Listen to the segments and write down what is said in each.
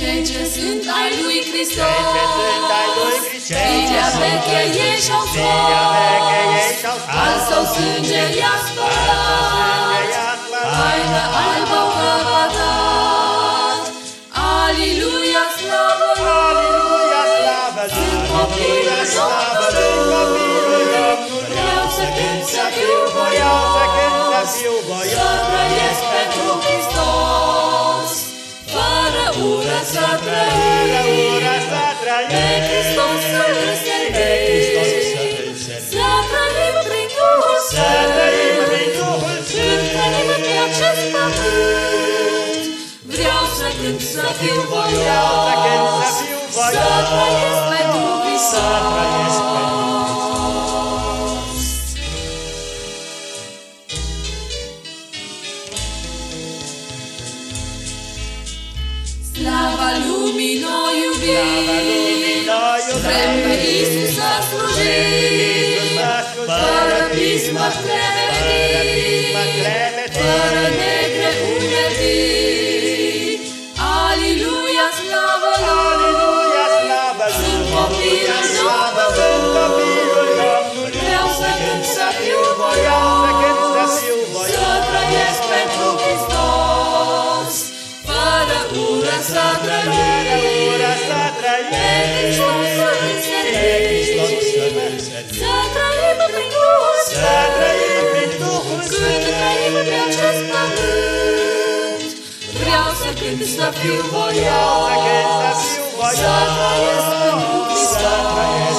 Cei ce sunt ai lui Hristos, Cei ce sunt ai lui Hristos, Filia veche ei și-au Filia veche ei scos, și-au scos, Al său sânge i-a spălat, să fiu Vreau să cânt să voios, fiu Să voios, trăiesc pentru să trăiesc pentru Hristos. Slava lumii noi Slavă lumii iubim, noi Vrem pe iubim, Iisus să slujim, Fără pismă clemetit, Fără negre unetii. Aliluia, slavă Aleluia, Lui! slavă Sunt Lui! copilul Slavă Sunt copilul Domnului! Vreau să cânt să fiu Vreau să cânt să voios, fiu Să voios, trăiesc pentru Hristos, Fără ură să trăim, ură să Pe trăim, Hristos să-L pe Hristos să servim, îl servim. Să trăim prin Duhul Să trăim prin Duhul Când Sfânt, trăim pe acest pământ, Vreau să cânt să fiu vreau să cânt să voios, fiu Să trăiesc pentru voios, să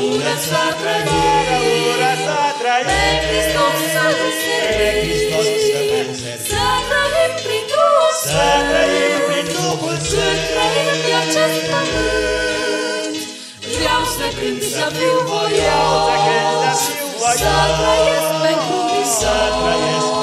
Ura sa trăie, ura sa trăie, Pe Hristos să ne servim, Să trăim prin Duhul Să trăim prin Duhul Să trăim pe acest pământ. Vreau să cânt, să fiu voios, Să trăiesc pentru Hristos, Să trăiesc